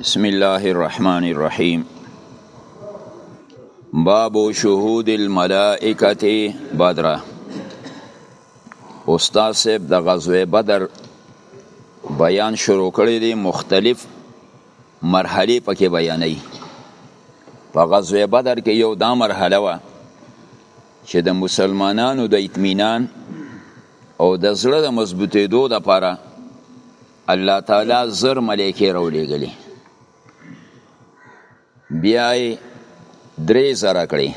بسم الله الرحمن الرحيم باب شهود الملائکه بدر استاد صاحب د غزوه بدر بیان شروع کړی دی مختلف مرحله پکې بیانې په غزوه بدر کې یو دا مرحله و چې د مسلمانانو د اطمینان او د زړه د مضبوطېدو لپاره الله تعالی زر ملائکه راولېږلې بیا یې درې زره کړې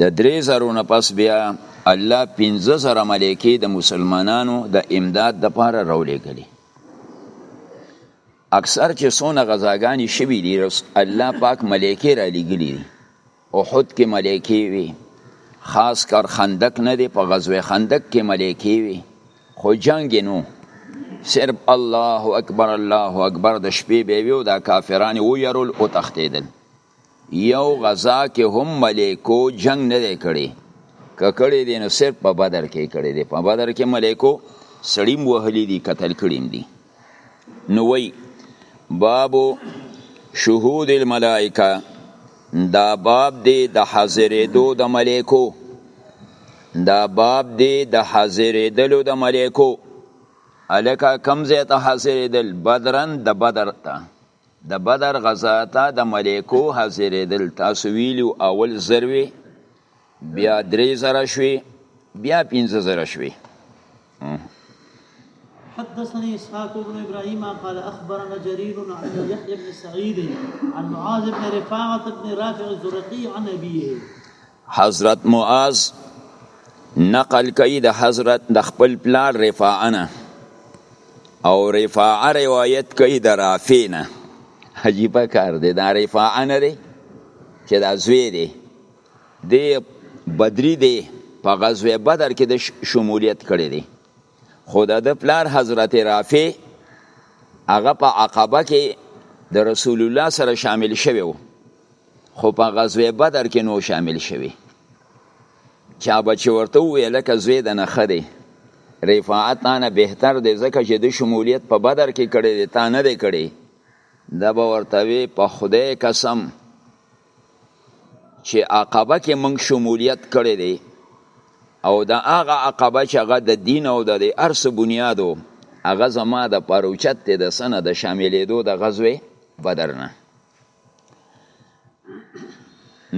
د درې زرو نه پس بیا الله پنځه زره ملائکه د مسلمانانو د امداد د پاره راولېږلې اکثر چې څونه غزاګانې شوي دي الله پاک ملائکه را لېږلي دي احد کې ملائکه وي خاص کر خندق نه دی په غزوه خندق کې ملائکه وي خو جنگ نو صرف الله اکبر الله اکبر د شپې به ویو دا کافران و يرول او تختیدل یو غزا کې هم ملائکو جنگ نه دی کړی ککړې دي نو صرف په بدر کې کړی دی په بدر کې ملائکو سړیم وهلی دي قتل کړیم دي نو وی باب شهود الملائکه دا باب دی د حاضرېدو د ملائکو دا باب دی د حاضرېدلو د ملائکو الکه کم زیته حاضرېدل بدرن د بدر ته د بدر غزا ته د ملایکو حاضرېدل تاسو ویلو اول زر وي بیا درې زره شوي بیا پنځه زره شوي حدثني اسحاق بن ابراهيم قال اخبرنا جرير عن يحيى بن سعيد عن معاذ بن رفاعه بن رافع الزرقي عن ابيه حضرت معاذ نقل کوي د حضرت د خپل پلار رفاعه نه او رفاعه روایت کوي د رافع نه عجیبه کار دی دا رفاعه نه دی چې دا زوی دی دی بدری دی په غزوه بدر کې د شمولیت کړی دی خو د ده پلار حضرت رافع هغه په عقبه کې د رسول الله سره شامل شوی و خو په غزوه بدر کې نو شامل شوی چا به چې ورته وویل لکه زوی د نه ښه دی رفاعت تا نه بهتر دی ځکه چې د شمولیت په بدر کې کړی دی تا نه دی کړی دا به ورته وی په خدای قسم چې عقبه کې موږ شمولیت کړی دی او د هغه عقبه چې هغه د دین او د ارس بنیاد و هغه زما د پروچت دی د سنه د شاملېدو د غزوې بدر نه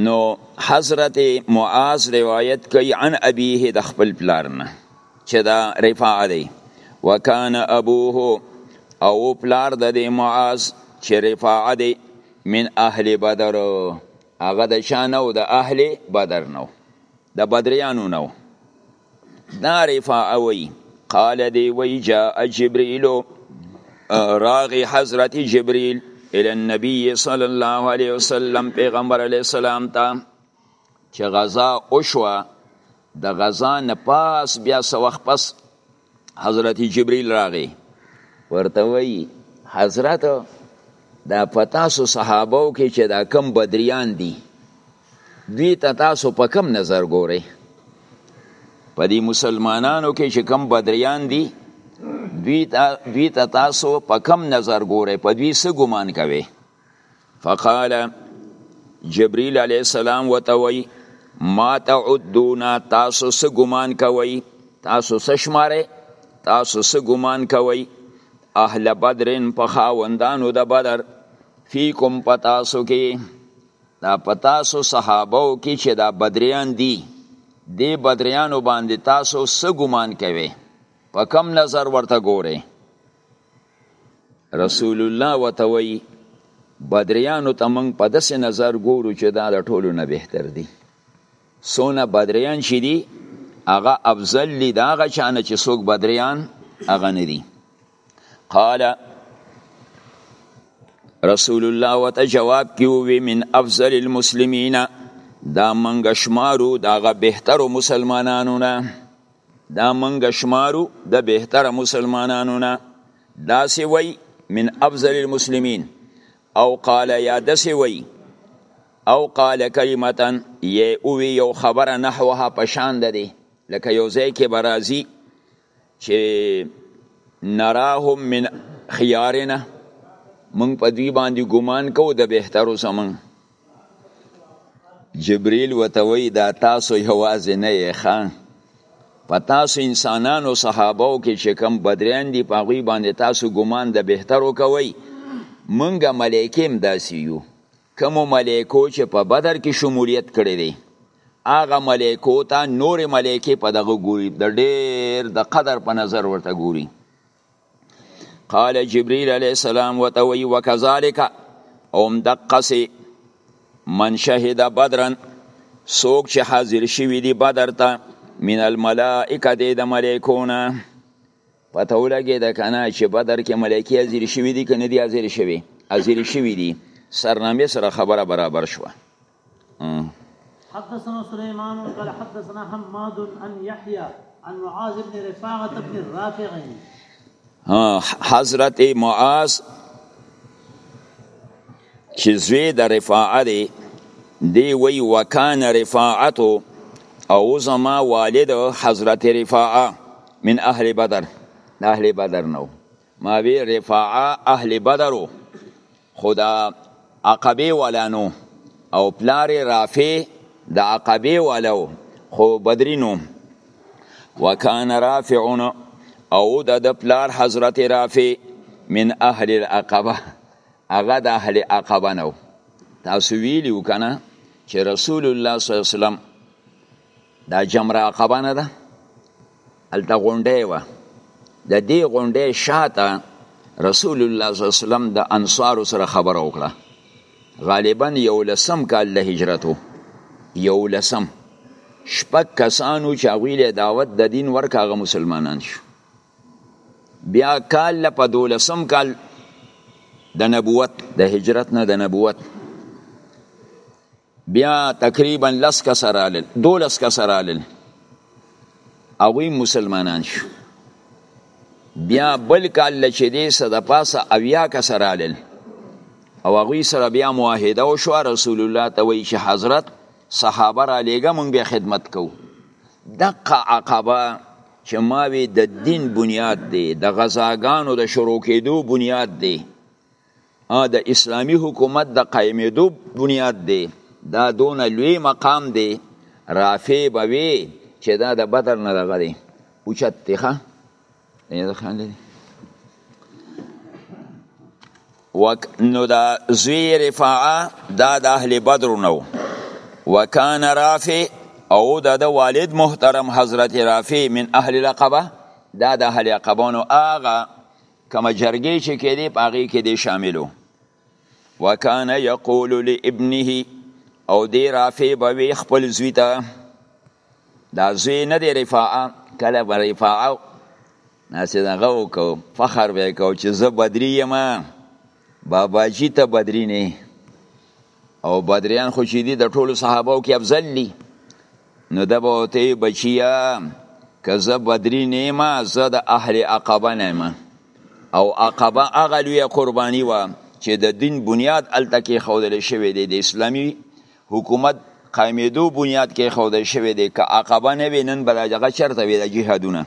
نو حضرت معاذ روایت کوي عن ابيه د خپل پلار نه چې دا رفاعه دی وکانه ابوه او پلار د معاذ چې رفاعه دی من اهل بدر هغه د چا نه د اهل بدر نه د بدریانو نه دا رفاعه وی قال دی وی جاء جبريل راغي حضرت جبريل الى النبي صلى الله عليه وسلم پیغمبر علیه السلام ته چې غزا او شوه د غزا نه پاس بیا سوخ پس حضرت جبريل راغی ورته وی حضرت دا پتاسو صحابه او کې چې دا کم بدریان دي دوی ته تاسو په کم نظر ګورئ په دې مسلمانانو کې چې کم بدریان دي دوی ته دوی ته تاسو په کم نظر ګورئ په دوی څه ګمان کوئ فقال جبريل عليه السلام وتوي ما تعدون تاسو څه ګمان کوي تاسو څه شماره تاسو څه ګمان کوي اهل بدرن په خاوندانو د بدر فیکم پتاسو کې دا پتاسو صحابه او کې چې دا بدریان دي دی بدریانو باندې تاسو څه ګمان کوي په کم نظر ورته ګوره رسول الله وته وی بدریانو ته موږ په داسې نظر ګورو چې دا د ټولو نه بهتر دي سونه بدریان چې دي هغه افضل دي دا هغه چانه چې څوک بدریان هغه نه دي قال رسول الله وته جواب کیوي من افضل المسلمین دا منګ شمارو داغه بهترو مسلمانانو نه دا منګه شمارو د بهتر مسلمانانو نه داسې وای من افضل المسلمین او قال یا داسې وای او قال کلمتا یې اوی یو خبره نحوها پشان ده دی لکه یو ځای کې برازي چې نراهم من خيارنا مونږ په دوی باندې ګمان کوو د بهترو زمونږ جبريل وته وی دا تاسو یوازې نه یې ښه په تاسو انسانانو صحابو کې چې کم بدریان دي په هغوی باندې تاسو ګمان د بهترو کوئ منګه ملایکې هم داسې یو کومو ملایکو چې په بدر کې شمولیت کړی دی هغه ملایکو ته نورې ملایکې په دغه ګوري د ډېر د قدر په نظر ورته ګوري قال جبريل عليه السلام وتوي وكذلك اوم دقسي من شهد بدرا سوک چې حاضر شوی دی بدر ته من الملائکه دی د ملائکونه پته ولګی د کنه چې بدر کې ملائکه حاضر شوی دی کنه دی حاضر شوی حاضر شوی دی سرنامه سره خبره برابر شوه حدثنا سليمان قال حدثنا حماد عن يحيى عن معاذ بن رفاعة بن الرافع ها حضرت معاذ چې زوی د رفاعه دی دی وی وکان رفاعتو او زما والد حضرت رفاعه من اهل بدر د اهل بدر نو ما وی رفاعه اهل بدرو خدا عقبه ولانو او پلار رافع د عقبه ولو خو بدرینو وکان رافعون او د پلار حضرت رافع من اهل العقبه هغه د اهل عقبه نو تاسو ویلیو کنه چې رسول الله صلی الله علیه وسلم دا جمره عقبه نه ده هلته غونډی وه د دې غونډی شاته رسول الله صلی الله علیه وسلم د انصارو سره خبره وکړه غالبا یو لسم کال د هجرت یو لسم شپږ کسانو چې هغوی له دعوت د دین ورکه هغه مسلمانان شو بیا کال له په دولسم کال د نبوت د هجرت نه د نبوت بیا تقریبا لس کسه رالل دولس کسه رالل هغوی مسلمانان شو بیا بل کال چې دی څه د پاسه اویا کسه رالل او هغوی سره بیا معاهده وشوه رسول الله ته وایي چې حضرت صحابه را لیږه مونږ بیا خدمت کوو دقه عقبه چې ماوی د دین بنیاد دی د غزاګانو د شروع کېدو بنیاد دی د اسلامی حکومت د قائمیدو بنیاد دی دا دون لوی مقام دی رافع به وی چې دا د بدر نه دغه دی اوچت دی ښه وک نو دا زوی رفاعه دا د اهل بدر نو وکان رافع او دا د والد محترم حضرت رافع من اهل لقبه دا د اهل لقبونو آغا کوم جرګې چې کېدې په هغې کې دی شامل و وکان یقول لابنه او دی رافع به وی خپل زوی ته دا زوی نه دی رفاعه کله به رفاعه ناسې دغه وکړو فخر به یې کو چې زه بدري یم باباجي ته بدري نه او بدریان خو چې دي د ټولو صحابو کې افضل دي نو د به ته بچیا که زه بدری نیمه زه د اهل عقبه نیمه او عقبه هغه لوی قربانی و چې د دین بنیاد الته کې خودل شوی دی د اسلامی حکومت قائمېدو بنیاد کې خودل شوی دی که عقبه نه وي نن به دغه چرته وي د جهادونه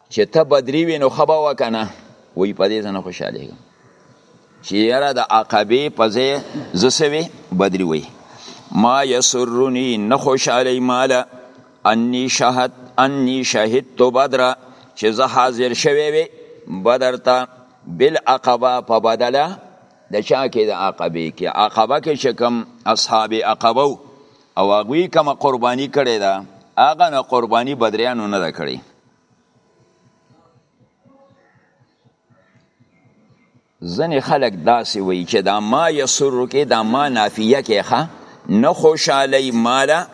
چې ته بدری وې نو ښه به وه که نه وایي په دې زه نه خوشحالېږم چې یاره د عقبې په ځای زه څه وې بدري وایي ما یسرني نه خوشحالوي ماله انی شهد انی شهدت بدره چې زه حاضر شوی وې بدر ته بالعقبه په بدله د چا کې د عقبې کې عقبه کې چې کوم اصحاب عقبه او هغوی کومه قرباني کړې ده هغه نه قرباني بدریانو نه ده کړې ځنې خلک داسې وایي چې دا ما یسرو کې دا ما نافیه کې ښه نه خوشحالی مالا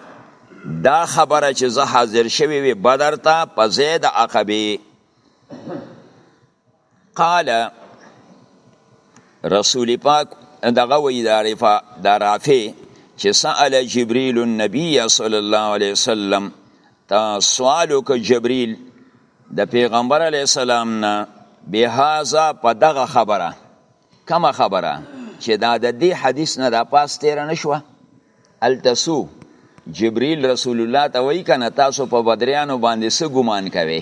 دا خبره چې زه حاضر شوی وي بدر ته په ځای د عقبې قال رسول پاک دغه وی دا رفا دا رافع چې سأل جبريل النبي صلی الله عليه وسلم تا سوال وک جبريل د پیغمبر علی السلام نه به هاذا په دغه خبره کما خبره چې دا د دې حدیث نه د پاس تیر نه شو التسو جبريل رسول الله ته وی کنه تاسو په بدریانو باندې څه ګمان کوئ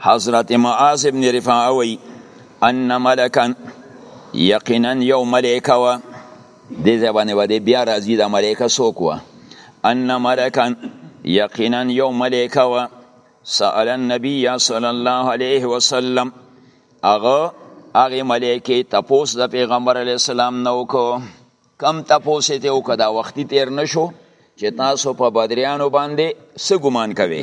حضرت معاذ ابن رفاعه وی ان ملکا یقینا یو ملائکه و دې ځبانه و دې بیا راځي د ملائکه سوک و ان ملکا یقینا یو ملائکه و سأل النبی صلی الله علیه وسلم اغه اغه ملائکه تپوس د پیغمبر علی السلام نو کو کم تپوس ته او کدا وختي تیر نشو چې تاسو په بدریانو باندې څه ګمان کوئ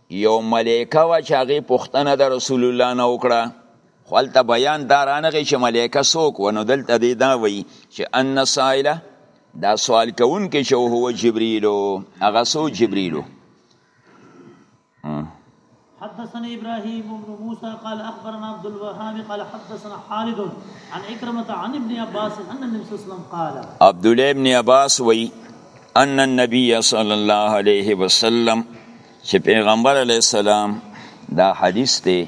یو ملائکه وه چې هغې پوښتنه د رسول الله نه وکړه خو هلته بیان دا رانغی چې ملائکه څوک و نو دلته دې دا وایي چې ان سائله دا سوال کوونکی چې هو جبریلو هغه څو جبریلو حدثنا ابراهيم بن موسى قال اخبرنا عبد الوهاب قال حدثنا خالد عن اكرمه عن ابن عباس ان النبي صلى الله عليه وسلم قال عبد الله بن عباس وي ان النبي صلى الله عليه وسلم چې پیغمبر علی السلام دا حدیث دی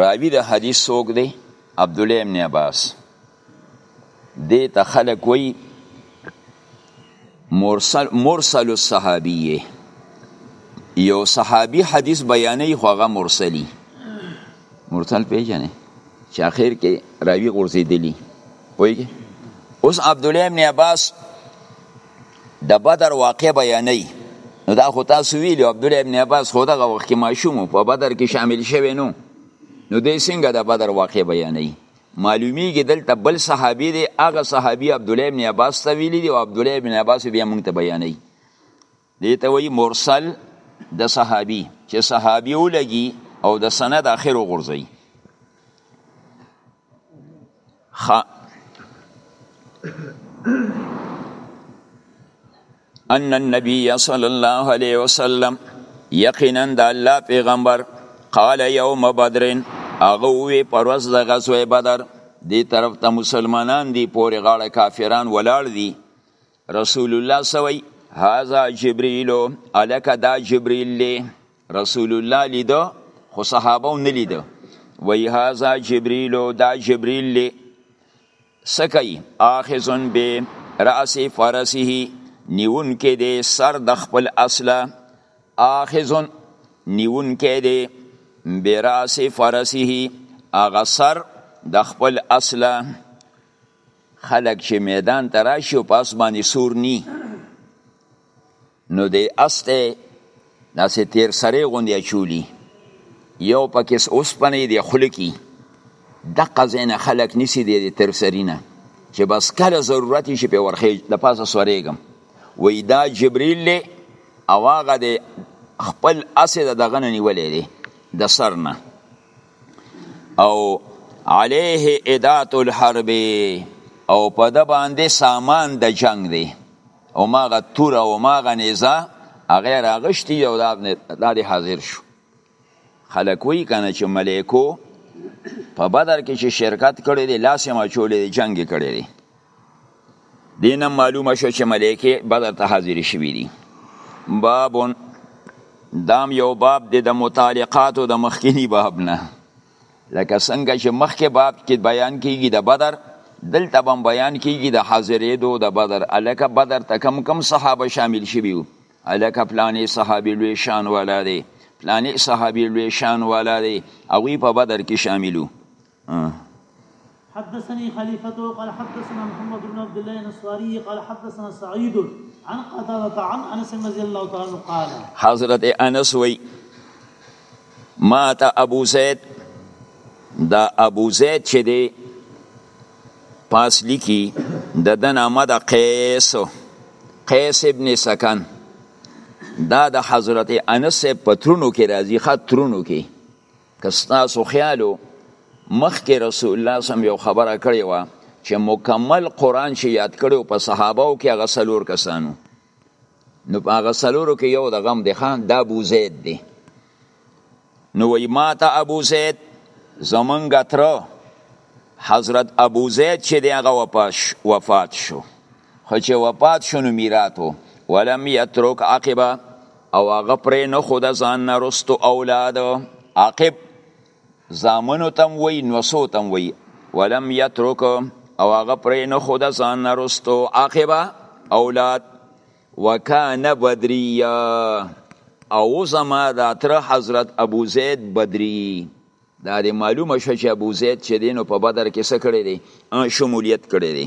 راوی د حدیث څوک دی عبد الله ابن عباس دې ته خلک وایي مرسل مرسل الصحابیه یو صحابي حدیث بیانې خو هغه مرسلی مرسل پیژنې چې اخر کې راوی غورځېدلی وایي اوس عبد الله ابن عباس د بدر واقع بیانوي نو دا خو تاسو ویلو عبد الله ابن عباس خو دغه وخت کې ماشوم په بدر کې شامل شوی نو نو دې څنګه د بدر واقع بیانوي معلومیږي دلته بل صحابي دی هغه صحابي عبد الله ابن عباس ته ویلي دی او عبد الله ابن عباس بیا مونږ ته بیانوي دې ته وایي مرسل د صحابي چې صحابي ولګي او د سند اخر وغورځي خ ان النبي صلى الله عليه وسلم یقینا د الله پیغمبر قال یوم بدر هغه وی پر ورځ د غزوه بدر دی طرف ته مسلمانان دی پورې غاړه کافران ولاړ دي رسول الله سوي هاذا جبريل الک دا جبريل لی رسول الله لیدو خو صحابه نه لیدو وی هاذا جبريل دا جبريل لی سکی اخذن به راس فرسه نیون کې دی سر د خپل اصله اخذن نیون کې دی به راس فرسه اغه سر د خپل اصله خلک چې میدان ته راشي او پاس باندې سور نی نو دی استه داسې تیر سره غوندې اچولی یو پکې اوسپنې دی خوله کې دقه ځینې خلک نیسي دی تیر سرینه چې بس کله ضرورت شي په ورخې د پاسه سورېږم وای دا جبرئیل له او هغه د خپل اسې د دغه نه نیولې دی د سر نه او علیه ادات الحرب او په د باندې سامان د جنگ دی او ماغه تور او ماغه نیزه هغه راغشتي او دا د حاضر شو خلک وی کنه چې ملائکو په بدر کې چې شرکت کړی دی لاس یې مچولې دی جنگ کړی دی دین معلومه شو چې ملائکه بدر ته حاضر شوي دي باب دام یو باب دی د متعلقاتو د مخکینی باب نه لکه څنګه چې مخکې باب کې بیان کیږي د بدر دلته بم بیان کیږي د حاضرېدو د بدر الکه بدر ته کم کم صحابه شامل شوي وو الکه پلانې صحابي لوی شان والا دی پلانې صحابي لوی شان والا دی هغوی په بدر کې شاملو حدثني خليفة قال حدثنا محمد بن عبد الله النصاري قال حدثنا سعيد عن قتادة عن انس رضي الله تعالى عنه قال حضرت انس وي ما ته ابو زید دا ابو زید چې دی پاس لیکي د د نامه د قیس قیس ابن سکن دا د حضرت انس په ترونو کې راځي خط ترونو کې که ستاسو خیالو مخکې رسول الله سم یو خبره کړې وه چې مکمل قرآن چې یاد کړو په صحابه او کې هغه سلور کسانو نو په هغه سلورو کې یو د غم دی خان دا ابو زید دی نو وی ما ته ابو زید زمونږ تر حضرت ابو زید چې دی هغه وفات شو خو چې وفات شو نو میرات وو ولم یترک عقبه او هغه پرې نه خو د ځان نه رستو اولاد عاقب زامنو تم وی نوسو تم وی ولم یترک او هغه پرې نه خو د ځان نه رستو عاقبه اولاد وکانه بدریه او زما د تر حضرت ابو زید بدری دا د معلومه شو چې ابو زید چې دینو په بدر کې څه کړی دی شمولیت کړی دی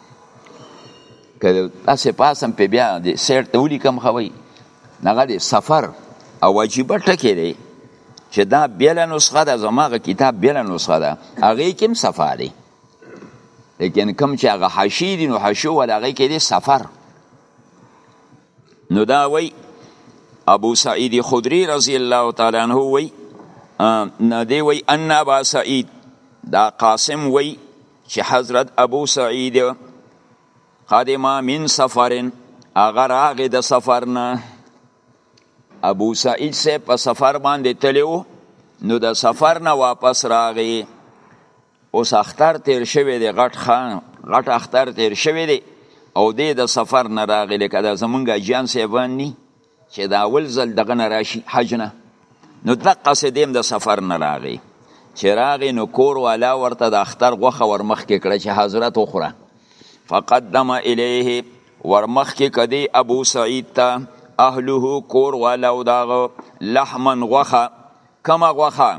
که تاسو پاسم په بیا د سیر ته ولیکم خوي نغه د سفر او واجب ټکی دی چې دا بیل نسخه ده زماغه کتاب بیل نسخه ده هغه کوم صفه دی لیکن کوم چې هغه حشی دی نو حشو ولا هغه کې دی سفر نو دا وای ابو سعید خدری رضی الله تعالی عنہ وای نه دی وای ان ابا سعید دا قاسم وای چې حضرت ابو سعید قادما من سفرن هغه راغې د سفر نه ابو سعید سه په سفر باندې تلو نو د سفر نه واپس راغې اوس اختر تیر شوی دی غټ خان غټ اختر تیر شوی دی او دې د سفر نه راغې لکه د زمونږ اجیان سیبان نی چې دا اول ځل دغه نه راشي حج نه نو دقه سه دیم د سفر نه راغی چې راغی نو کور والا ورته د اختر غوخه ورمخ کې کړه چې حضرت اخره فقدم الیه ورمخ کې کدی ابو سعید ته اهله کور والا او داغه لحمن غوخه کما غوخه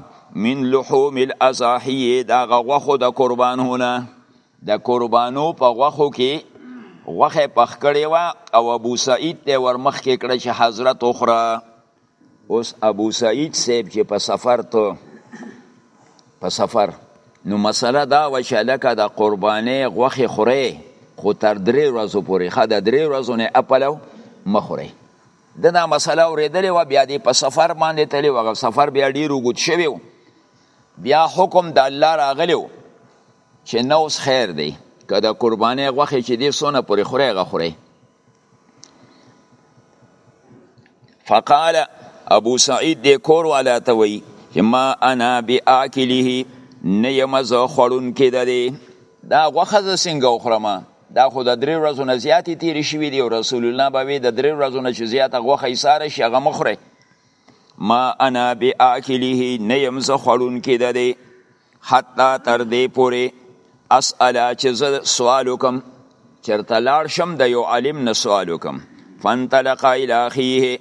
من لحوم الاضاحی داغه غوخه د قربانونه د قربانو په غوښو کې غوښه پخ کړې وه او ابو سعید ته ورمخکې کړه چې حضرت وخوره اوس ابو سعید صاحب چې په سفر ته په سفر نو مسله دا و چې لکه د قربانې غوښې خورې خو تر درې ورځو پورې ښه د درې ورځو نه اپلو مه خورې د دا مسله اورېدلې وه بیا دې په سفر باندې تللی وغه سفر بیا ډېر اوږد شوی بیا حکم د الله راغلی چې نه اوس خیر دی که د قربانۍ غوښې چې دې څونه پورې خورې هغه خورې فقال ابو سعید دې کور والا ته وایي چې ما انا بآکله نه یم زه خوړونکی د دې دا غوښه زه څنګه وخورم دا خو د درې ورځو نه زیاتې تېرې شوي دي او رسول الله به وي د درې ورځو نه چې زیاته غوښه یې ساره شي هغه مه خورئ ما انا بی آکلیه نیم زه خوړون کې ده دی حتی تر دی پوری اسئلا چې زه سوال وکم چرته لاړ شم د یو عالم نه سوال وکم فانطلقا الی اخیه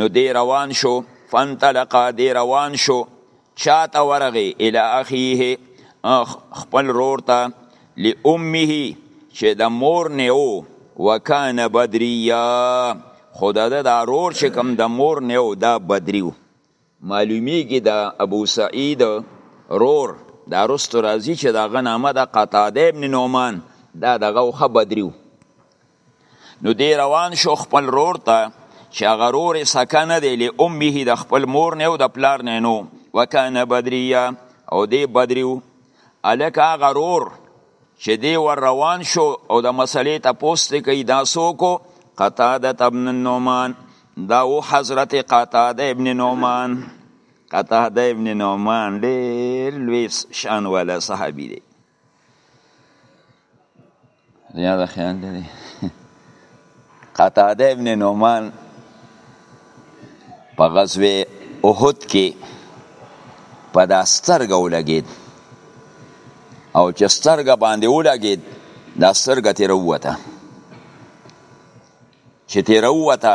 نو دی روان شو فانطلقا دی روان شو چاته ورغی الی اخیه خپل رور ته لامه چې د مور نه او وکان بدریا خدا د رور چې کم د مور نه او دا بدریو معلومیږي د ابو سعید رور دا رستو راځي چې دا غنامه د قتاده ابن نومان دا دغه خو بدریو نو دی روان شو خپل رور ته چې هغه رور یې سکه نه دی له امه د خپل مور نه او د پلار نه نو وکانه بدریه او دی بدریو الک هغه رور چې دی ور روان شو او د مسلې ته پوست کوي دا سوکو قتاده ابن نومان دا او حضرت قتاده ابن نومان قتاده ابن نومان ډېر لوی شان والا صحابي دی یاد خیال دی قتاده ابن نومان په غزوه احد کې په دا سترګه ولګید او چې سترګه باندې ولګید دا سترګه تیر وته چې ترې راووته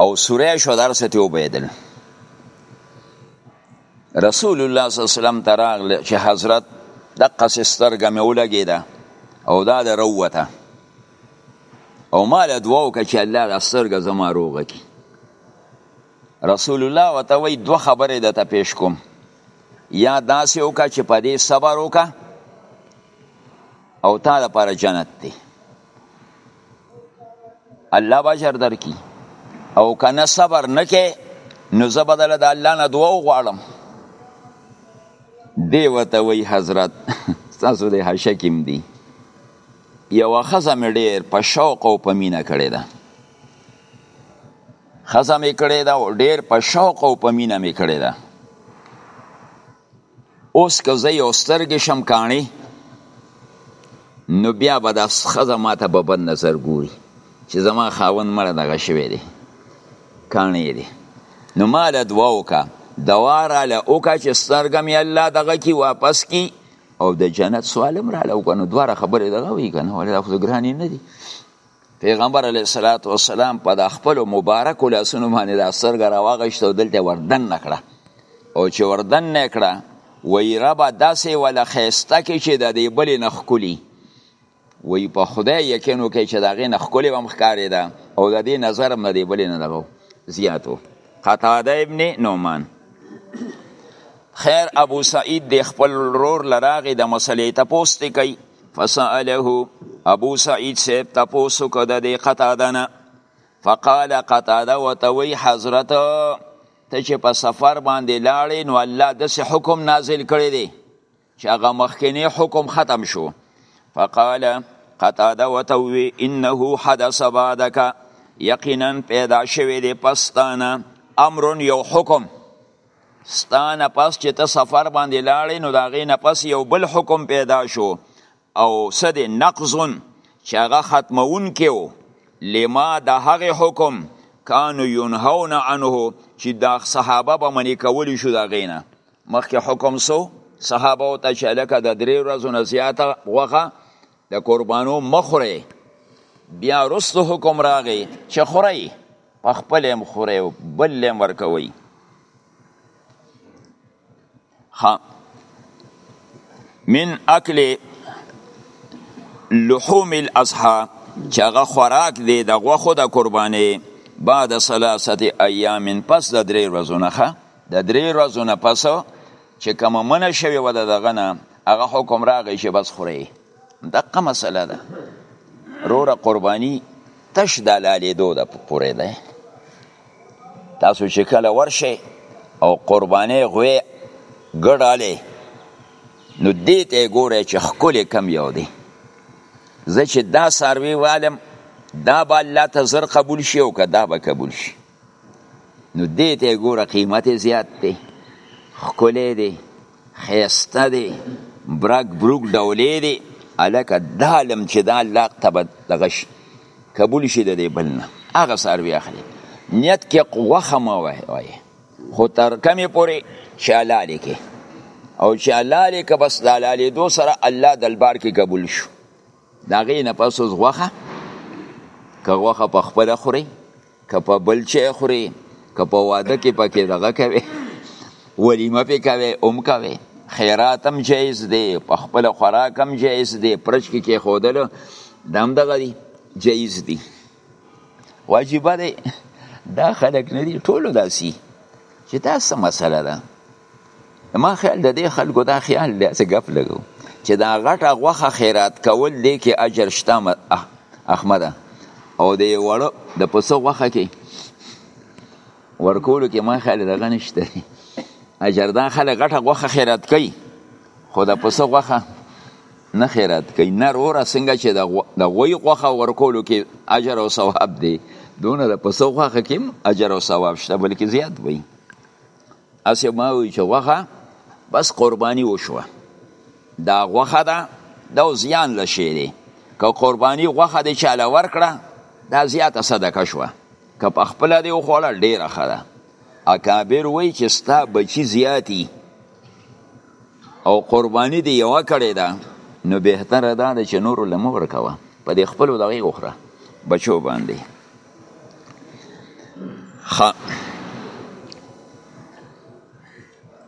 او سوری شو د هر څه ترې وبهېدل رسول الله صلی الله علیه وسلم ته راغله چې حضرت دقسې سترګه مې ولګېده او دا د راووته او ما له دعا وکړه چې الله دا سترګه زما روغه کړي رسول الله ورته وایي دوه خبرې درته پیش کوم یا داسې وکړه چې په دې صبر وکړه او تا لپاره جنت دی الله بجر در کی او کنه صبر نکه نو زه بدل د الله نه دعا وغواړم دی وته وی حضرت تاسو د حشکیم دی یو خزه مې ډیر په شوق او په مینه کړی ده خزه مې کړی ده او ډیر په شوق او په مینه مې کړی ده اوس که زه یو سترګې شم کاڼې نو بیا به دا ښځه ما ته په بد نظر ګوري چې زما خاوند مړه دغه شوی دی کاڼې دی نو ما له دوا وکړه دوا راله وکړه چې سترګه مې الله دغه کې واپس کی او د جنت سوال هم راله وکړه نو دواړه خبرې دغه وي که نه ولې دا خو ګرانې نه دي پیغمبر علیه الصلاۃ والسلام په د خپل مبارک لاسونو باندې د سترګه راوغشت او دلته وردن نکړه او چې وردن نکړه وی ربا داسې ولا خيسته کې چې د دې بلې نخکلی وی په خدای یقینو کې چې داغه نخکلی هم ښکارې ده او د دې نظر هم د دې بلې نه دغو زیاتو قطاده ابن نومان خیر ابو سعید د خپل رور لراغه د مسلې ته پوسټ کوي فسأله ابو سعید صاحب تپوسو که د دې قطاده نه فقال قطاده ورته وی حضرت ته چې په سفر باندې لاړې نو الله داسې حکم نازل کړی دی چې هغه مخکنی حکم ختم شو فقال قطاده ورته وی انه حدث بعدک یقینا پیدا شوی دی پستانه امر یو حکم ستا نه پس چې ته سفر باندې لاړې نو د هغې نه پس یو بل حکم پیدا شو او څه دی نقضون چې هغه ختموونکی و لما د هغې حکم کانو ینهون عنه چې دا صحابه به منې کولی شو د هغې نه مخکې حکم سو صحابه ته چې هلکه د درې ورځو نه زیاته غوښه د قربانو مخوره بیا رستو حکم راغی چې خوری په خپل هم خوری او بل هم ورکوي ها من اکل لحوم الاضحى چې هغه خوراک دی د غوښو د قربانې بعد ثلاثه ایام پس د درې ورځو نه د درې ورځو نه پس چې کومه منه شوې وه د دغه نه هغه حکم راغی چې بس خورئ دقه مسله ده روره قرباني تش د حلالېدو د پورې دی تاسو چې کله ورشئ او قرباني غوې ګډاله نو دې ته ګوره چې خکل کم یو دی زه چې دا ساروی والم دا به الله ته زر قبول شي او که دا به قبول شي نو دې ته ګوره قیمت زیات دی ښکلی دی ښایسته دی برګ بروک ډولې دی هلکه دا علم چې دا الله ته به دغه شي قبول شي د دې بل نه هغه څاروي اخلي نیت کې غوښه مه وایه خو تر کمې پورې چې حلالې کې او چې حلالې که بس د حلالېدو سره الله دلبار کې قبول شو د هغې نه پس اوس غوښه که غوښه په خپله خورئ که په بل چی خوري که په واده کې پکې دغه کوي ولیمه پې کوي اوم کوي خیرات هم جایز دی په خپل خوراک هم جایز دی پرچ کې کې خودل دام دغه دی جایز دی واجبه دی دا خلک نه دي ټولو داسي چې دا څه مسله ده ما خیال د دې خلکو دا خیال دی چې غف لګو چې دا غټه غوخه خیرات کول دی کې اجر شته احمد او د وړ د پسو غوخه کې ورکول کې ما خیال دغه نشته اجر دا خلک غټه غوخه خیرات کوي خو د پسو غوخه نه خیرات کوي نه روره څنګه چې د غوی غوخه ورکولو کې اجر او ثواب دی دونه د پسو غوخه کې اجر او ثواب شته بلکې زیات وي اسې ما وی چې غوښه بس قرباني وشوه دا غوښه ده دا زیان لشي دی که قرباني غوښه دی چاله ورکړه دا زیاته صدقه شوه که په خپل دی وخوړه ډیره ښه ده اکابر وای چې ستا بچی زیاتی او قربانی دی یو کړی ده نو بهتره ده چې نور لمور کوه په دې خپل دغه وخره بچو باندې خا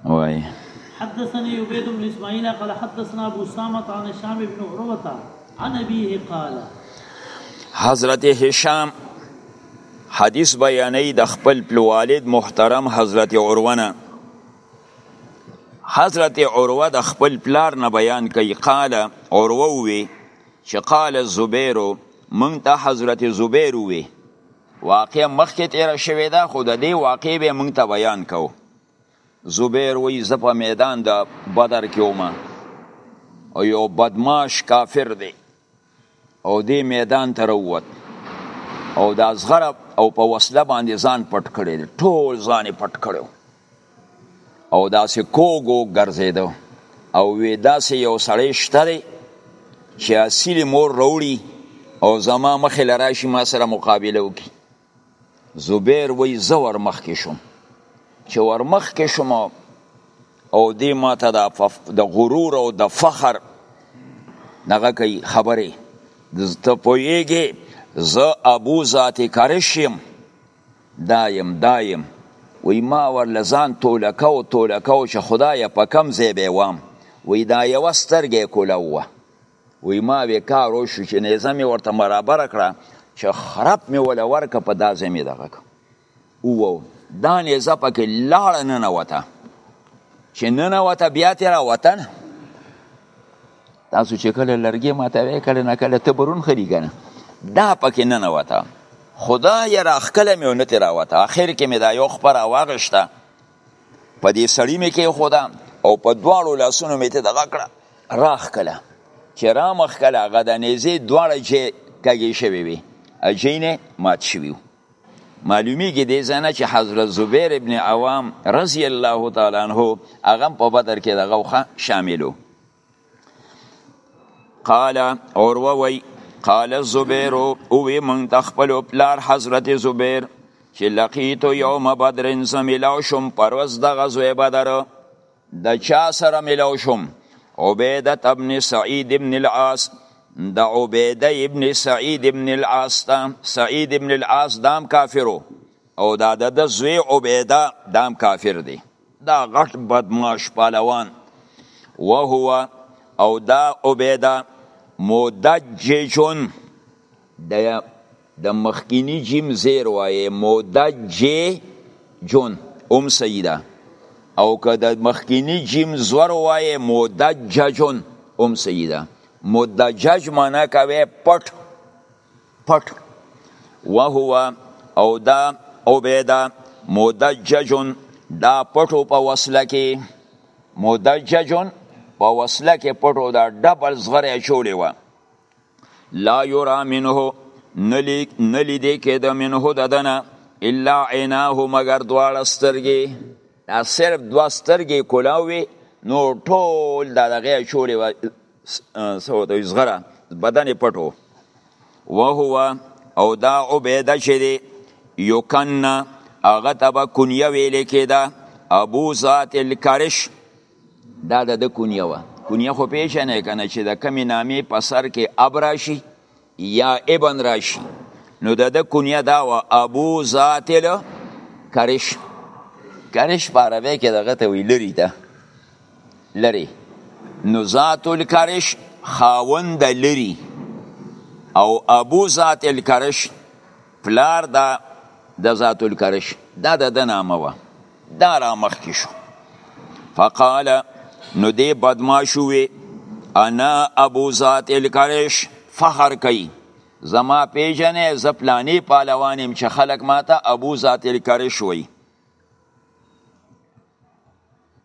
وای حدثني عبيد بن اسماعيل قال حدثنا ابو سامه عن هشام بن عروه عن ابيه قال حضرت هشام حدیث بیانې د خپل پلوالد محترم حضرت عروه حضرت عروه د خپل پلار نه بیان کوي قال عروه وی چې قال زبیر مونږ ته حضرت زبیر وی واقع مخکې تیر شوی دا خو د دې واقع به مونږ ته بیان کو زبیر وی ز په میدان د بدر کې ومه او یو بدماش کافر دی او دې میدان ته ووت او د ازغره او په وسله باندې ځان پټ کړی ټول ځان پټ کړو او داسې کوګو ګرځیدو او وی داسې یو سړی شته دی چې اصیل مور وروړي او زما مخې له راشي ما سره مقابله وکړي زبیر وی زه ورمخکې شوم چې ورمخکې شوم او دې ما ته د غرور او د فخر دغه کوي خبرې ته پوهیږې زه ابو ذات کرش یم دا یم دا یم وی ما ورله ځان توله کو توله کو چې خدایه په کم ځای به وام وی دا یوه سترګه کولاو وه وی ما وی کار وشو چې نیزه مې ورته برابره کړه چې خراب مې وله ورکه په دا ځای مې دغه که وو دا نیزه پکې لاړه ننوته چې ننوته بیا ترې راوته نه تاسو چې کله لرګي ماتوي کله نه کله تبرون خري کنه دا پکې نه نوته خدای راخکله مې ونه تراوته اخر کې مې دا یو خبر واغشته په دې سړی مې کې خدا او په دواړو لاسونو مې ته دغه کړه راخکله چې را مخکله هغه د نیزې دواړه چې کږې شوې وي اجینه مات شوي معلومیږي دې ځنه چې حضرت زبیر ابن عوام رضی الله تعالی عنہ هغه په بدر کې دغه شاملو قال عروه وی قال الزبير او وی من تخپل پلار حضرت زبير چې لقيت يوم بدر زميلو شم پروز د غزوه بدر د چا سره ملو شم عبيده ابن سعيد ابن العاص د عبيده ابن سعيد ابن العاص تا سعيد ابن العاص دام کافرو او دا د زوی عبيده دام کافر دی دا غټ بدمعاش پهلوان وهو او دا عبیده مدججون د د مخکینی جیم زیر وایې مدججون هم صحیح ده او که د مخکینی جیم زور وایې مدججون هم صحیح ده مدجج معنی کوي پټ پټ وهو او دا عبیده مدججون دا پټو په وصله کې مدججون په وصله کې پټو دا ډبل زغره چولې و لا یرا منه نلی نلی دې کې د منه ددنه الا عیناه مگر دواړه سترګې دا صرف دوا سترګې کولاوي نو ټول دا دغه چولې و سو د زغره بدن پټو وهو او دا عبیده چې دی یوکن هغه ته به کنیه ویل کېده ابو ذات الکرش دا د کنیه وه کنیه خو پیژنې کنه چې د کمی نامې په سر کې اب راشي یا ابن راشي نو د د کنیه دا و ابو ذات ال کرش کرش په عربی کې دغه ته وی لري ده لري نو ذات الکرش خاوند لري او ابو ذات الکرش پلار دا د ذات الکرش دا د ده نامه وه دا را مخکې شو فقال نو دې بدماش ووی انا ابو ذات الکرش فخر کوي زما پیژنې زه پلانې پهلوان یم چې خلک ماته ابو ذات الکرش وایي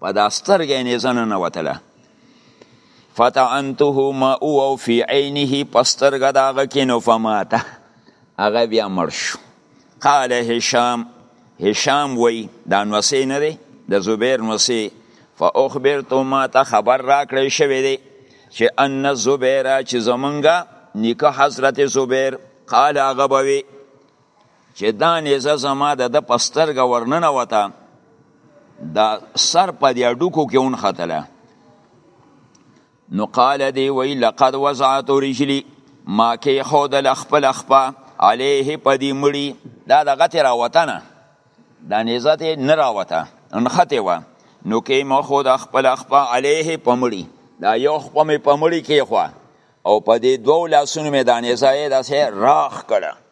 په دا سترګه یې نیزه ننوتله فتعنته ما او فی عینه په سترګه د هغه کې نو فماته هغه بیا مړ شو قال هشام هشام وی دا نوسې نه دی د زبیر نوسې فاخبرت ما ته خبر راکړی شوی دی چې ان زبیر چې زمونږه نیکه حضرت زبیر قال هغه به چې دا نیزه زما د ده په سترګه ورننه وته د سر په دې اډوکو کې ونختله نو قال دی وی لقد وضعت رجلی ما کې خود لخپل خپا علیه پدی مړی دا د غته راوتنه دا نزت نه راوته انخته و نو کې ما خود خپل خپا علیه پمړی دا یو خپا می پمړی کې خو او پدې دوه لاسونو می دانې زای دا سه راخ کړه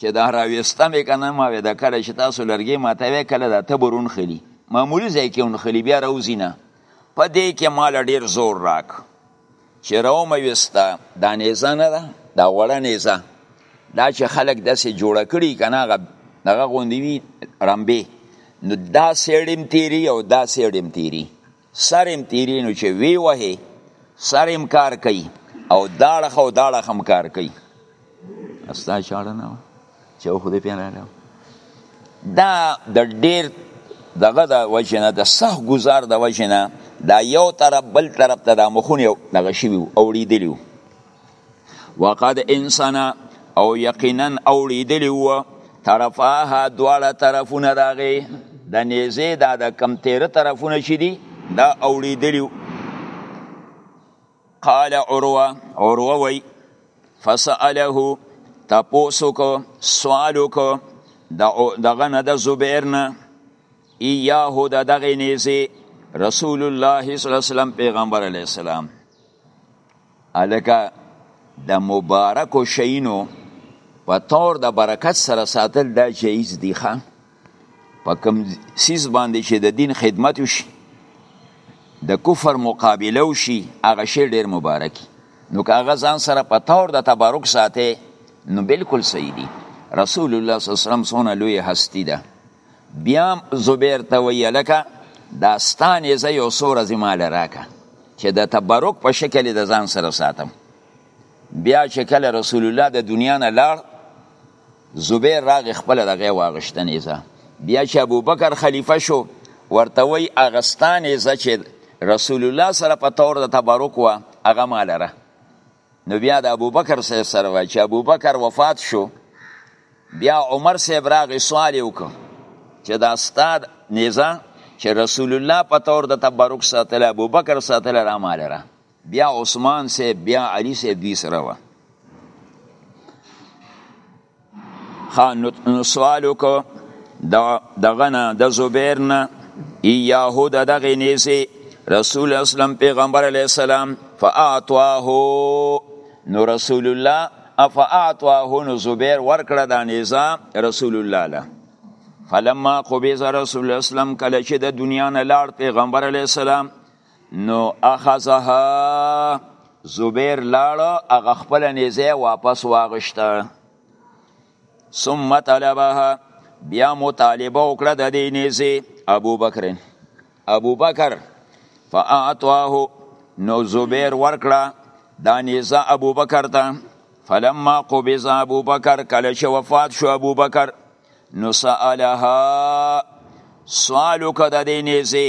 چې دا راويسته مې کنه ما وې د کله چې تاسو لرګي ماته وې کله دا تبرون خلی معمولی ځای کې ونخلی بیا راوځي نه په دې کې مال ډیر زور راک چې راو مې وستا دا نيزه نه ده دا وړه نيزه دا چې خلک داسې جوړه کړي کنه غ دغه غوندي وي رمبي نو دا سیډم تیری او دا سیډم تیری سرم تیری نو چې وی وه سرم کار کوي او داړه خو داړه هم کار کوي استا چاړه نه چې خو دې پیانه دا د ډیر دغه د وجنه د صح گزار د وجنه دا یو طرف بل طرف ته د مخونه دغه شوی او ریدلی وقد انسان او یقینا اوړیدلی و طرفاها دواړه طرفونه داغه د نیزه دا د کم تیر طرفونه شې دي دا اوړیدلی قال عروه عروه وی فسأله تپوسو کو سوالو کو دغه نه د زبیر نه ایاه د دغه نیزه رسول الله صلی الله علیه وسلم پیغمبر علیه السلام الکه د مبارکو شینو په تور د برکت سره ساتل دا جایز دی ښه په کوم سیز باندې چې د دین خدمت وشي د کفر مقابله وشي هغه شی ډیر مبارکي نو که هغه ځان سره په تور د تبرک ساتي نو بالکل صحیح دی رسول الله صلی الله علیه وسلم څونه لوی هستی ده بیا زبیر ته وی الکه دا ستا نیزه یو څو ورځې مال راکه چې د تبرک په شکل د ځان سره ساتم بیا چې کله رسول الله د دنیا نه لاړ زبیر راغ خپل دغه واغشته نیزه بیا چې ابوبکر خلیفه شو ورته وی اغستان نیزه چې رسول الله سره په تور د تبرک و هغه مال را نو بیا د ابوبکر صاحب سره وای چې ابوبکر وفات شو بیا عمر صاحب راغی سوال یې وکړ چې دا استاد نیزه چې رسول الله په تور د تبرک ساتل ابوبکر ساتل را مال را بیا عثمان صاحب بیا علی صاحب دوی سره وه ها نو سوال وکړو دغه نه د زبیر نه ایاهو د دغې نیزې رسول اسلم پیغمبر علیه السلام فاعطواه نو رسول الله افاعطواه نو زبیر ورکړه د نیزه رسول الله له فلما قبض رسول اسلم کله چې د دنیا نه لاړ پیغمبر علیه السلام نو اخذها زبیر لاړ هغه خپل نيزه واپس واغشته ثم طلبها بیا مطالبه وکړه د دې نيزه ابو بکر ابو بکر فاعطاه نو زبیر ورکړه دا نيزه ابو بکر ته فلما قبض ابو بکر کله چې وفات شو ابو بکر نو سالها سوال وکړه د دې نيزه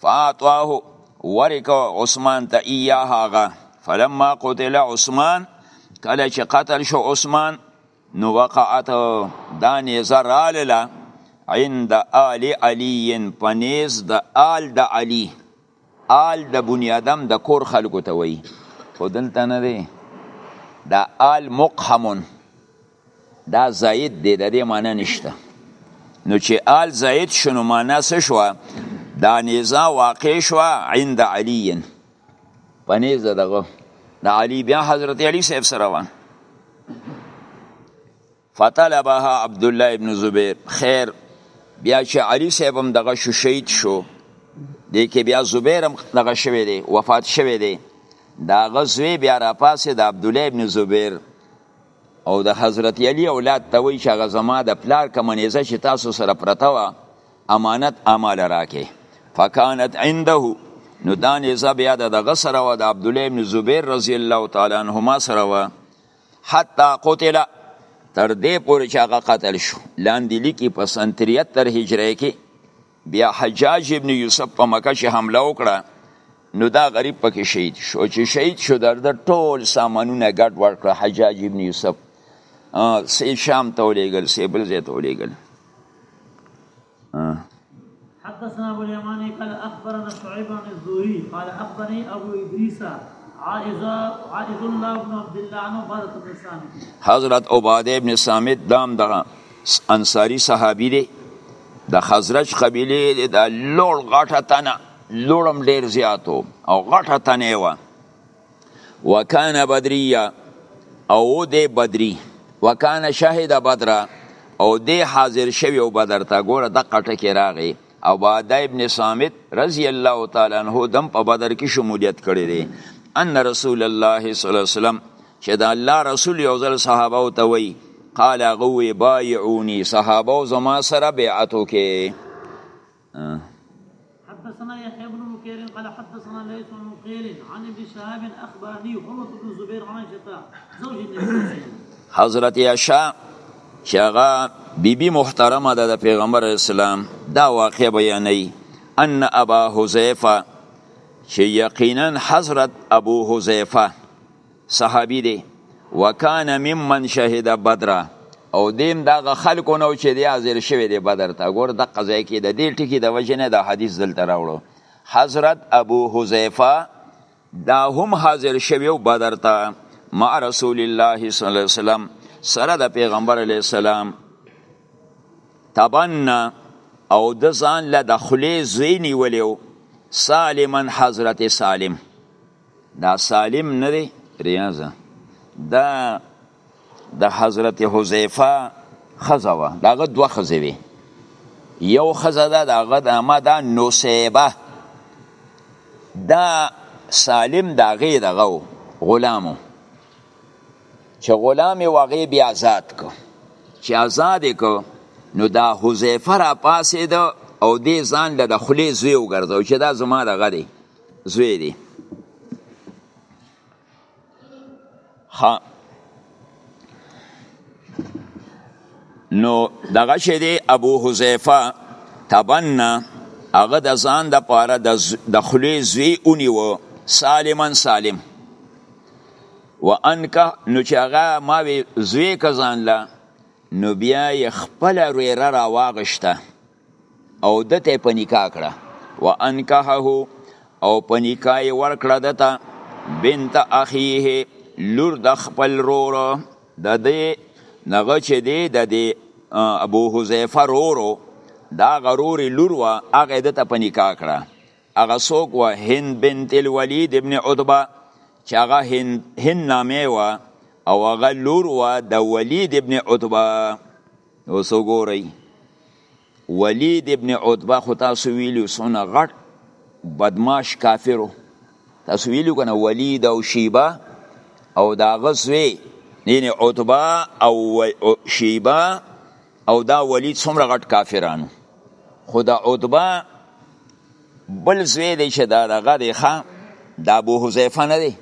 فاعطاه ورکو عثمان ته ایاه هغه فلما قتل عثمان کله چې قتل شو عثمان نو وقعت دا نیزه رالله عند آل علی پنیز د آل د علی آل د بنی آدم د کور خلکو ته وایي خو دلته نه دی دا آل مقهمون دا زائد دی د دې معنی نشته نو چې آل زائد شنو معنی څه شو دا نزا واقع شو عند علی په نزا دغه د علی بیا حضرت علی صاحب سره و فطلبها عبد الله ابن زبیر خیر بیا چې علی صاحب هم دغه شو شهید شو دی کې بیا زبیر هم دغه شوی دی وفات شوی دی دا غزوی بیا را پاسې د عبد الله ابن زبیر او د حضرت علی اولاد ته وی چې هغه زما د پلار کوم نیزه چې تاسو سره پرته و امانت امال راکې فکانت عنده نو دا نیزه بیا د دغه سره و د عبد الله ابن زبیر رضی الله تعالی عنهما سره و حتا قتل تر دې پورې چې هغه قتل شو لاندې لیکي په سنتریت تر هجری کې بیا حجاج ابن یوسف په مکه چې حمله وکړه نو دا غریب پکې شهید شو چې شهید شو در د ټول سامانونه ګډ ورکړه حجاج ابن یوسف سه شام ته ولېګل سه بل ځای ته ولېګل حدثنا ابو اليمان قال اخبرنا شعيب عن الزهري قال اخبرني ابو ادريس حضرت عباده ابن سامت دام دغه انصاری صحابی دی د خزرج قبیله د دا لوړ غټه تنه لوړم ډیر زیاتو او غټه تنه و وکانه بدریه او د بدری وکانه شهید بدر او د حاضر شوی او بدر ته ګوره د قټه کې راغی او بعد ابن صامت رضی الله تعالی عنہ دم په بدر کې شمولیت کړی دی ان رسول الله صلی الله علیه وسلم چې د الله رسول یو ځل صحابه ته وی قال غوی بایعونی صحابه زما سره بیعت وکي حدثنا يحيى بن مكير قال حدثنا ليث بن مقيل عن ابن شهاب اخبرني عروه بن الزبير عن عائشه زوج النبي حضرت عائشه چې هغه بیبي محترمه ده د پیغمبر اسلام دا واقع بیانوي ان ابا حذیفه چې یقینا حضرت ابو حذیفه صحابي دی وکان ممن شهد بدر او دیم دغه خلکو نو چې دی حاضر شوی دی بدر ته ګور د قضای کې د دې ټکی د وجه نه د حدیث دلته راوړو حضرت ابو حذیفه دا هم حاضر شوی بدر ته مع رسول الله صلی الله علیه وسلم سره د پیغمبر علی السلام تبنا او د ځان له د خلی زینی ولیو سالمن حضرت سالم دا سالم نه دی ریاضه دا د حضرت حذیفه خزه و داغه دوه خزه وی یو خزه ده داغه د ما دا نوسیبه دا سالم داغه دغه غلامو چې غلام وغه بیا آزاد کو چې آزاد کو نو دا حذیفه را پاسې ده او دې ځان له خلی زوی وګرځاو چې دا زما دغه دی زوی دی ها نو دغه شه دی ابو حذیفه تبنا هغه د ځان د پاره د خلی زوی اونی و سالمن سالم وانکه نو چې هغه ما وی زوی کزان لا نو بیا یې خپل ریره را واغشته او دته په نکاح کړه وانکحه او په نکاح ورکړه دته بنت اخیه لور د خپل رور د دې نغه چې دی د دې ابو حذیفه رورو دا غرور لور وا هغه دته په نکاح کړه هغه څوک و هند بنت الولید ابن عتبه چې هغه هند هند نامه و او هغه لور و د ولید ابن عتبه اوس وګورئ ولید ابن عتبه خو تاسو ویلو سونه غټ بدماش کافرو تاسو ویلو کنه ولید او شیبه او دا غزوی یعنی عتبه او شیبه او دا ولید څومره غټ کافرانو خو دا عتبه بل زوی دی چې دا دغه دی ښه دا ابو حذیفه نه دی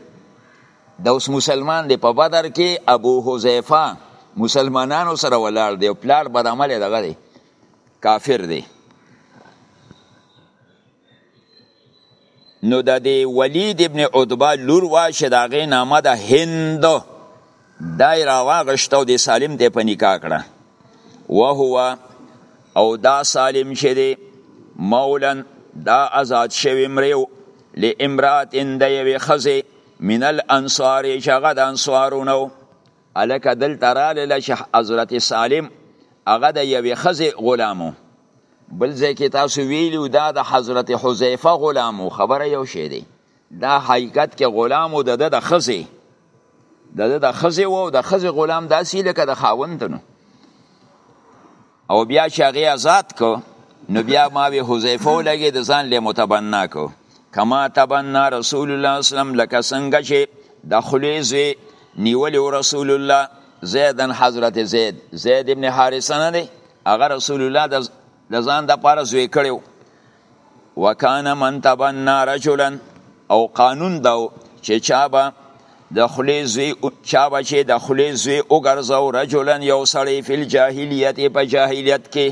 دا اوس مسلمان دی په بدر کې ابو حذیفه مسلمانانو سره ولاړ دی او پلار بد عمل دغه دی کافر دی نو د دی ولید ابن عتبه لور وا چې د هغې نامه ده هند دا یې راواغشته او د سالم دی په نکاح کړه وهو او دا سالم چې دی مولا دا آزاد شوی مریو لامرات د یوې خزې من الانصار چې هغه د انصارو نه الکه دلته راله چې حضرت سالم هغه د یوې خزې غلامو بل ځای کې تاسو ویلو دا د حضرت حذیفه غلامو خبره یو شی دی دا حقیقت کې غلامو د د خزې د د خزه وو د خزه غلام داسې لکه د خاوندنو او بیا چې هغه آزاد کو نو بیا ما وی حذیفه لګي د ځان له متبنا کو کما تبنا رسول الله اسلام لکه څنګه چې د خلیزه نیول رسول الله زیدن حضرت زید زید ابن حارثه نه دی هغه رسول الله د ځان د پاره زوی کړو وکانه من تبنا رجلا او قانون دا چې چا به د خلی زوی چا به چې د خلی زوی وګرځاو رجلا یو سړی فی الجاهلیت په جاهلیت کې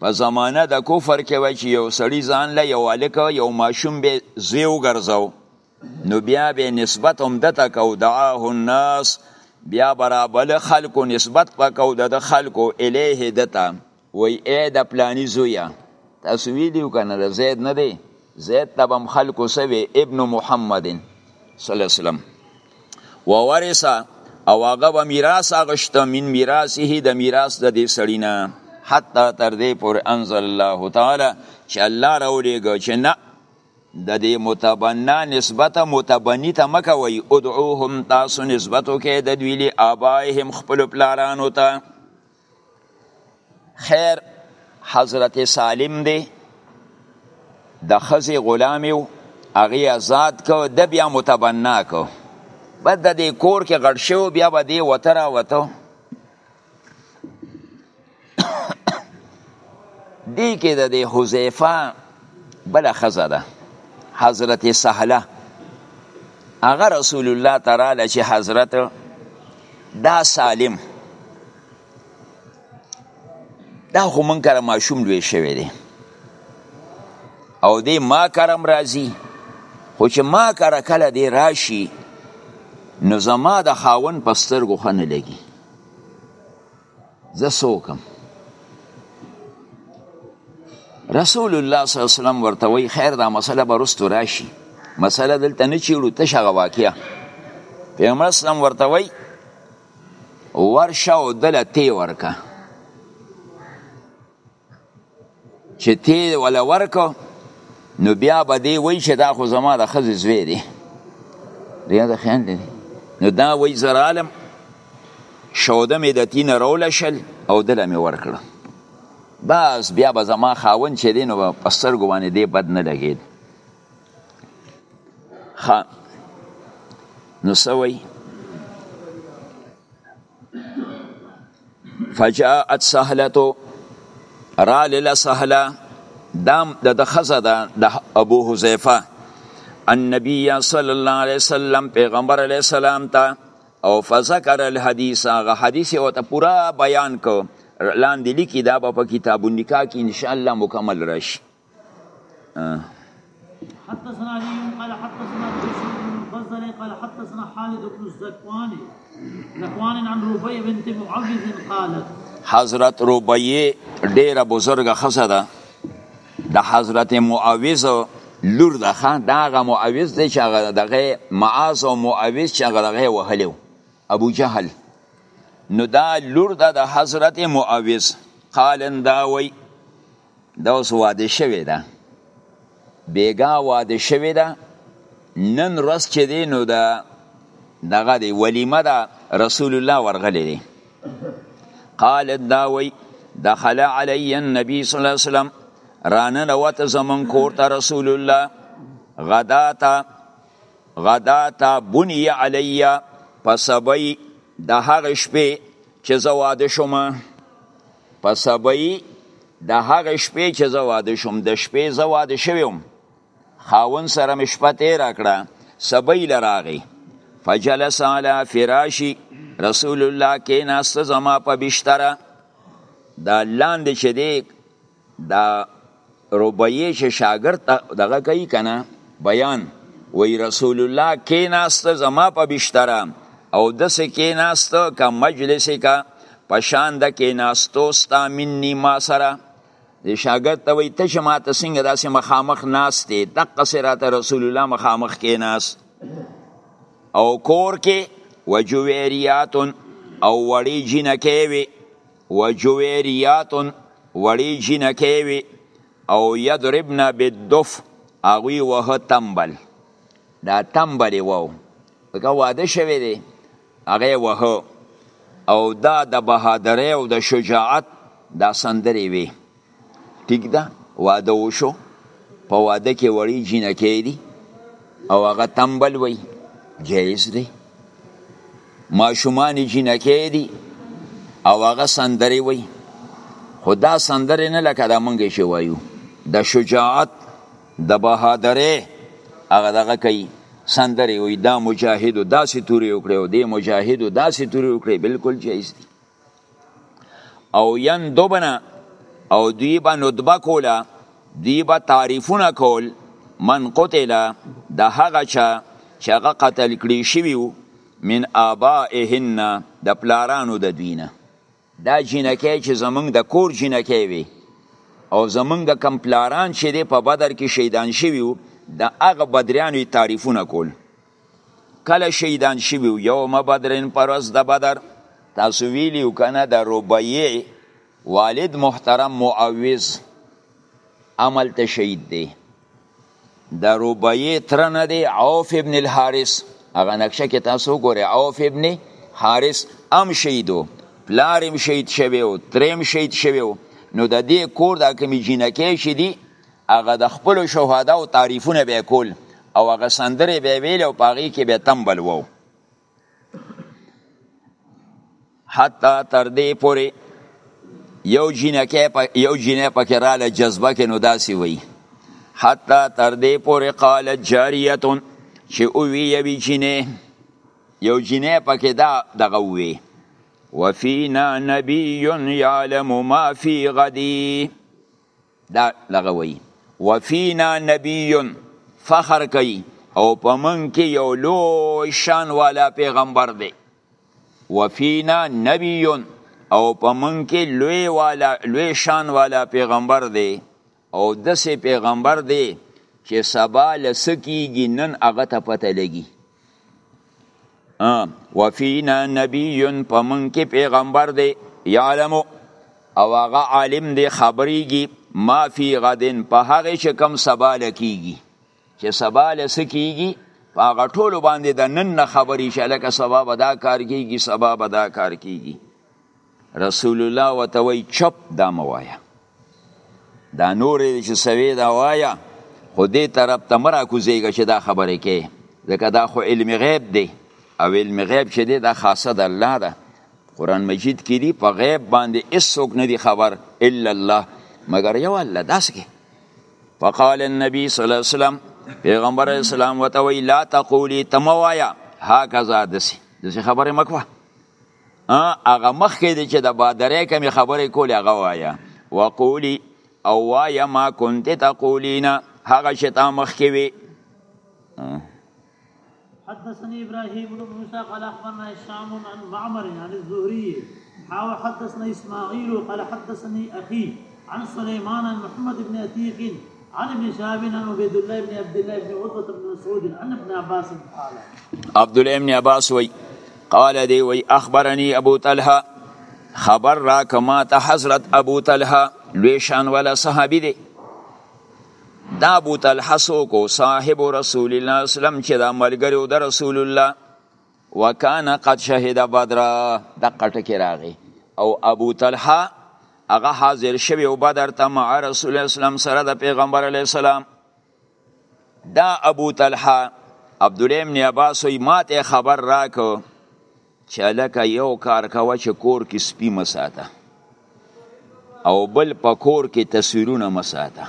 په زمانه د کفر کې و چې یو سړی ځان له یو الک یو ماشوم به زوی وګرځاو نو بیا به نسبت هم دته کو دعاه الناس بیا برابل خلکو نسبت پکاو د خلکو الیه دته وای ای د پلانی زویا تاسو ویلو کنه د زید نه دی زید تبم خلق سوی ابن محمد صلی الله علیه وسلم وورثه او هغه به میراث اغشته من میراثه د میراث د دې سړی نه حتی تر دې پورې انزل الله تعالی چې الله راولېږه چې نه د دې متبنا نسبت متبنی ته مکوي ادعوهم تاسو نسبت وکړئ د دوی له آبائهم خپل پلارانو ته خیر حضرت سالم دی د خزي غلام یو هغه آزاد کو د بیا متبنا کو بد د دې کور کې غړ شو بیا به دې وتره وته دې کې د حذیفه بل خزه ده حضرت سهله هغه رسول الله تعالی چې حضرت دا سالم دا خو من کره ماشوم لوی شوی دی او دی ما کرم راځي خو چې ما کره کله دی راشي نو زما د خاون په سترګو خنه لګي زه څه وکم رسول الله صلی الله علیه وسلم ورته وی خیر دا مسله به رستو راشي مسله دلته نه چیړو ته شغه واقعیا پیغمبر اسلام ورته وی ورشه او دله تی ورکه چې تی ولا ورکو نو بیا به دی وای چې دا خو زما د خزې زوی دی بیا د خیال دی نو دا وای زر عالم شوده مې د تین رول شل او دله مې ورکړه بس بیا به زما خاون چې دی نو په سترګو باندې دی بد نه لګید خا نو سوی فجاءت سهلتو را لله سهله دام د دا خزه ده د ابو حذیفه النبی صلی الله علیه وسلم پیغمبر علیه السلام ته او فذكر الحديث هغه حدیث او ته پورا بیان کو لاندې لیکي دا په کتاب النکاح کې ان شاء الله مکمل راشي حدثنا علي قال حدثنا بشير بن المفضل قال حدثنا خالد بن الزكواني زكوان عن ربيع بنت معوذ قالت حضرت ربيع ډیره بزرګه خزه ده د حضرت معوذ لور ده خان داغه معوذ دی چې هغه دغه معاذ او معوذ چې هغه دغه وهلو ابو جهل نو دا لور ده د حضرت معوذ قال دا وی دا اوس واده شوې ده بیګا واده شوې ده نن ورځ چې دی نو د دغه دی ولیمه ده رسول الله ورغلی دی قالت دا وی دخل علی النبی صلی الله علیه وسلم رانه نوته زمون کور ته رسول الله غداتا غداتا بنی علی پسبی د هغه شپې چې زواده شوم په سبعی د هغه شپې چې زه واده شوم د شپې زه واده شوم خاون سره مې شپه تیره کړه سبی له راغی فجلس علی فراشی رسول الله کیناست زما په بشتره دا لاندې چې دی دا ربیه چې شاګرد دغه کوي کنه بیان وی رسول الله کیناست زما په بشتره او دسه کیناست کا مجلس کا پشان د کیناستو ستا منی ما سره د شاګرد ته وی ته چې ما ته څنګه داسې مخامخ ناستې دقه سراته رسول الله مخامخ کیناست او کور کې وجویریاتن او وړي جنکې وي و جویریات وړې جینکې وي او یضربن بالدف هغوی وه تمبل دا تمبل یې وو هغه واده شوی دی هغه یې وه او دا د بهادرۍ او د شجاعت دا سندرې وي ټیک ده واده وشو په واده کې وړي جنکې دي او هغه تنبل وي جایز دی ماشومان جنکې دي او هغه سندري وي خو دا سندرې نه لکه دا مونږ چې وایو د شجاعت د بهادرې هغه دغه کوي سندرې وي دا مجاهدو داسې تورې وکړي او دې مجاهدو داسې تورې وکړي بلکل جایز دي او یندبنا او دوی به ندبه کوله دوی به تعریفونه کول من قتل د هغه چا چې هغه قتل کړی شوی من آبائهن د پلارانو د دوی نه دا جینکې چې زمونږ د کور جینکې وي او زمونږ کم پلاران چې دی په بدر کې شهیدان شوي د هغه بدریانو تعریفونه کول کله شهیدان شوي وو یوم بدرین پر ورځ د بدر تاسو ویلیو کنه د ربیع والد محترم معوض عمل ته شهید دی د ربیع تر نه دی عوف ابن الحارث هغه نقشه کې تاسو ګورئ عوف ابن حارث ام شهیدو پلار هم شهید شوی او تریم شهید شوی نو د دې کور د کومې جینکې شې دي هغه د خپل شهدا او تعریفونه به کول او هغه سندره به ویل او پاغي کې به تمبل وو حتی تر دې پورې یو جنکه په یو جنې په کراله جذبه کې نو داسي وي حتی تر دې پورې قالت جاریه چې او وی یوی جنې یو جنې په کې دا دغه وی وفینا نبی یعلم ما فی غدی دا دغه وایي وفینا نبی فخر کوي او په من کې یو لوی شان والا پیغمبر دی وفینا نبی او په من کې لوی والا لوی شان والا پیغمبر دی او دسې پیغمبر دی چې سبا لسکیږي نن هغه ته پته لګي وفینا نبی په مونږ کې پیغمبر دی یعلم او هغه عالم دی خبرېږي ما فی غدن په هغه چې کم سبا لکېږي چې سبا لسه کېږي په هغه ټولو باندې د نن نه خبرې چې لکه سبا به دا کار کېږي سبا به دا کار کېږي رسول الله وتوی چپ دا موایا دا نورې چې سوي دا وایا خو دې طرف ته مرا کوزیږي چې دا خبرې کې ځکه دا خو علم غیب دی او علم غیب چې دی دا خاصه د الله ده قران مجید کې دی په غیب باندې هیڅوک نه دی خبر الا الله مگر یو الله داسې کې فقال النبي صلی الله علیه وسلم پیغمبر اسلام وتوی لا تقولی تموایا هکذا دسی دسی خبره مکوه هغه مخکې دی چې د بادرې کمی خبرې کولې هغه وایا وقولی او وایا ما كنت تقولین هغه چې تا مخکې وی حدثني ابراهيم بن موسى قال اخبرنا هشام عن معمر عن الزهري حاو حدثنا اسماعيل قال حدثني اخي عن سليمان عن محمد بن عتيق عن ابن شهاب عن عبيد الله بن عبد الله بن عتبة بن مسعود عن ابن عباس قال عبد الله بن عباس وی قال دی وی اخبرني ابو طلحه خبر را کما ته حضرت ابو طلحه لوی شان ولا صحابي دی دا ابو طلحه سو کو صاحب رسول الله اسلام چې دا ملګری او د رسول الله وکانه قد شهد بدر د قټکی راغی او ابو طلحه هغه حاضر شوی او بدر ته مع رسول الله اسلام سره د پیغمبر علی السلام دا ابو طلحه عبد الله ابن عباس وی ماته خبر راکو چې لکه یو کار کوه چې کور کې سپی مساته او بل په کور کې تصویرونه مساته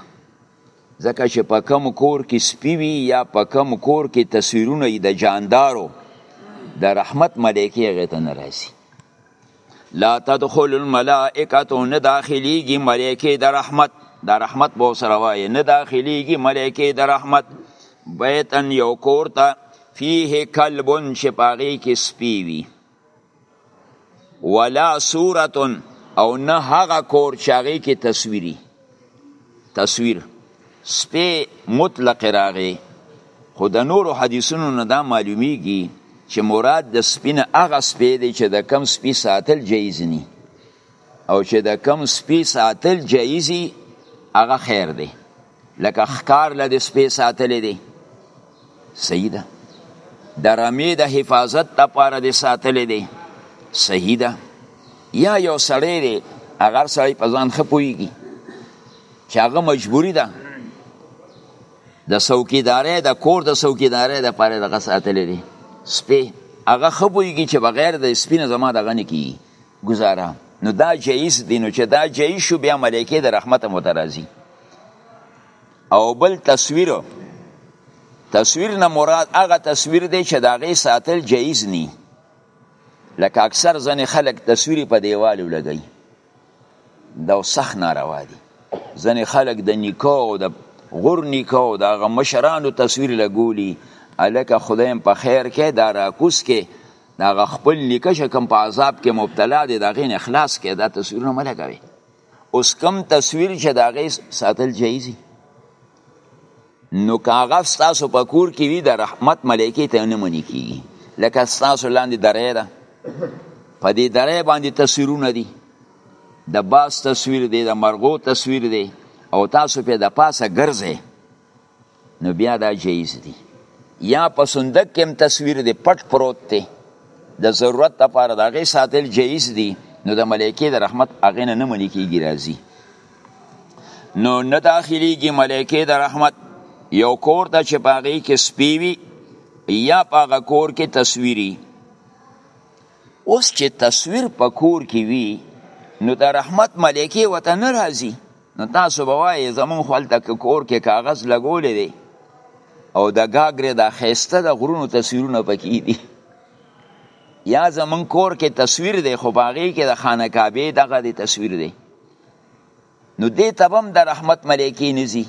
ځکه چې په کم کور کې سپی وي یا په کم کور کې تصویرونه د جاندارو د رحمت ملایکې هغې ته نه راځي لا تدخل الملائکه نه داخلیږي ملایکې د رحمت د رحمت به سره وایي نه داخلیږي ملایکې د رحمت بیتن یو کور ته فیه کلبن چې په هغې کې سپی وي ولا صورتن او نه هغه کور چې هغې کې تصویری تصویر سپی مطلق راغی خو د نورو حدیثونو نه دا معلومیږي چې مراد د سپی نه هغه سپی دی چې د کم سپی ساتل جایز نی او چې د کم سپی ساتل جایزي هغه خیر دی لکه ښکار له د سپې ساتلې دی صحیح ده د رمې د حفاظت لپاره د ساتلې دی صحیح ده یا یو سړی دی هغه سړی په ځان ښه پوهېږي چې هغه مجبوري ده د څوکیدارۍ د کور د څوکیدارۍ لپاره دغه ساتلې دی سپې هغه ښه پوهېږي چې بغیر د سپي نه زما دغه نه کېږي گزاره نو دا جایز دی نو چې دا جایز شو بیا ملائکه د رحمت مترازی او بل تصویر تصویر نه مراد هغه تصویر دی چې دا غي ساتل جایز نی لکه اکثر ځنې خلک تصویر په دیوالو لګی دا سخ ناروا دی ځنې خلک د نکاح او د غور نکاح او د مشرانو تصویر لګولی الکه خدایم په خیر کې دا راکوس کې دا غ خپل لیکه چې کوم په عذاب کې مبتلا دي دا غین اخلاص کې دا تصویرونه مله کوي اوس کم تصویر چې دا غي ساتل جایزي نو کاغه تاسو په کور کې وي د رحمت ملایکی ته نه منی کیږي لکه تاسو لاندې درې ده په دې درې باندې تصویرونه دي د باس تصویر دی د مرغو تصویر دی او تاسو په د پاسه ګرځئ نو بیا دا جایز دی یا په صندوق کې هم تصویر دی پټ پروت دی د ضرورت لپاره د هغې ساتل جایز دی نو د ملایکې د رحمت هغې نه نه منې کېږي راځي نو نه داخلېږي ملایکې د رحمت یو کور ته چې په هغې کې سپی وي یا په هغه کور کې تصویري اوس چې تصویر په کور کې وي نو د رحمت ملایکې ورته نه راځي نو تاسو به وایې زمونږ خو هلته که کور کې کاغذ لګولی دی او د ګاګرې دا ښایسته د غرونو تصویرونه پکې دي یا زمونږ کور کې تصویر دی خو په هغې کې د خانه کعبې دغه دی تصویر دی نو دې ته به هم د رحمت ملایکې نه ځي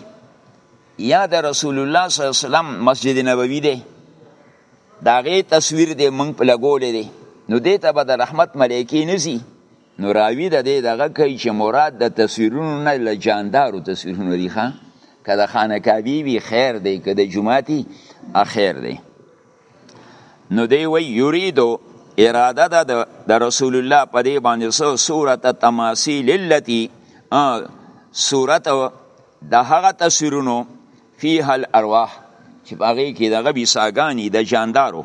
یا د رسول الله صلی الله علیه وسلم مسجد نبوي دی د هغې تصویر دی مونږ په لګولی دی نو دې ته به د رحمت ملایکې نه ځي نو راوی د دې دغه کوي چې مراد د تصویرونو نه له جاندارو تصویرونه دي ښه که د خانه کعبې وي خیر دی که د جوماتي خیر دی نو دی وی یریدو اراده ده د رسول الله په دې باندې سو صورت تماثیل التي صورت د هغه تصویرونو فيها الارواح چې باغې کې دغه بي ساګانی د جاندارو